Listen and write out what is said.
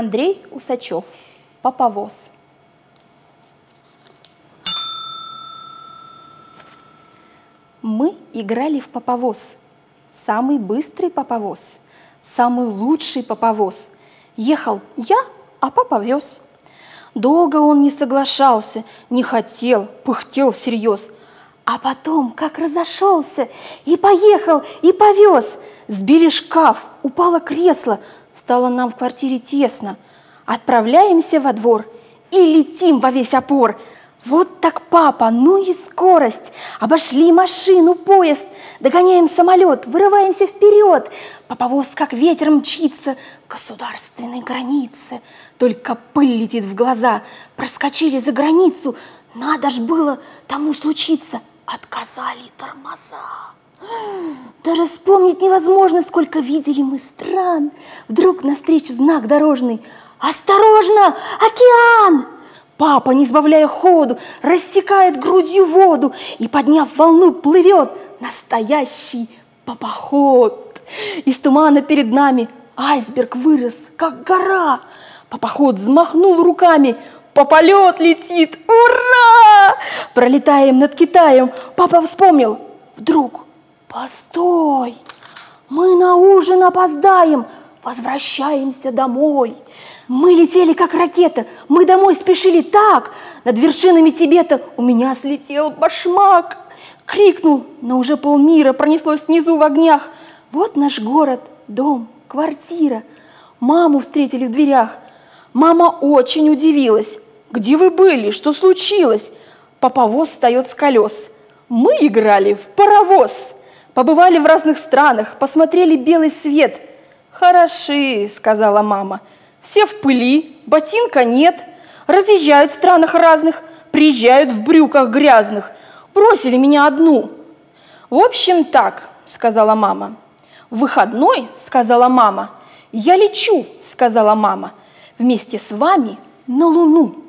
Андрей Усачев. Паповоз. Мы играли в паповоз. Самый быстрый паповоз, самый лучший паповоз. Ехал я, а папа вез. Долго он не соглашался, не хотел, пыхтел всерьез. А потом, как разошелся, и поехал, и повез. Сбили шкаф, упало кресло, стало нам в квартире тесно. Отправляемся во двор и летим во весь опор – вот так, папа, ну и скорость! Обошли машину, поезд, догоняем самолет, вырываемся вперед. Паповоз как ветер мчится к государственной границе. Только пыль летит в глаза. Проскочили за границу. Надо ж было тому случиться. Отказали тормоза. Даже вспомнить невозможно, сколько видели мы стран. Вдруг навстречу знак дорожный. Осторожно, океан! Папа, не сбавляя ходу, рассекает грудью воду и, подняв волну, плывет настоящий папоход. Из тумана перед нами айсберг вырос, как гора. Папоход взмахнул руками, пополет летит, ура! Пролетаем над Китаем, папа вспомнил, вдруг, постой, мы на ужин опоздаем, возвращаемся домой. Мы летели, как ракета, мы домой спешили так, над вершинами Тибета у меня слетел башмак. Крикнул, но уже полмира пронеслось снизу в огнях. Вот наш город, дом, квартира. Маму встретили в дверях. Мама очень удивилась. «Где вы были? Что случилось?» Паповоз встает с колес. Мы играли в паровоз. Побывали в разных странах, посмотрели белый свет. «Хороши», — сказала мама. Все в пыли, ботинка нет, разъезжают в странах разных, приезжают в брюках грязных. Бросили меня одну. В общем, так, сказала мама. В выходной, сказала мама. Я лечу, сказала мама, вместе с вами на Луну.